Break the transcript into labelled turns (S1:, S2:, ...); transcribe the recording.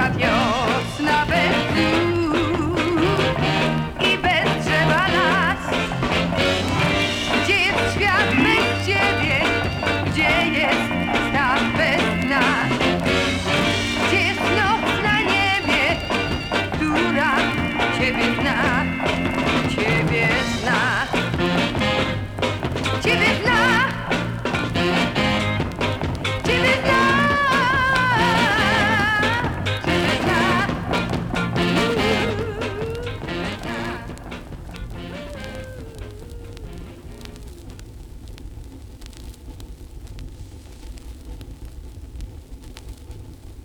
S1: Yeah.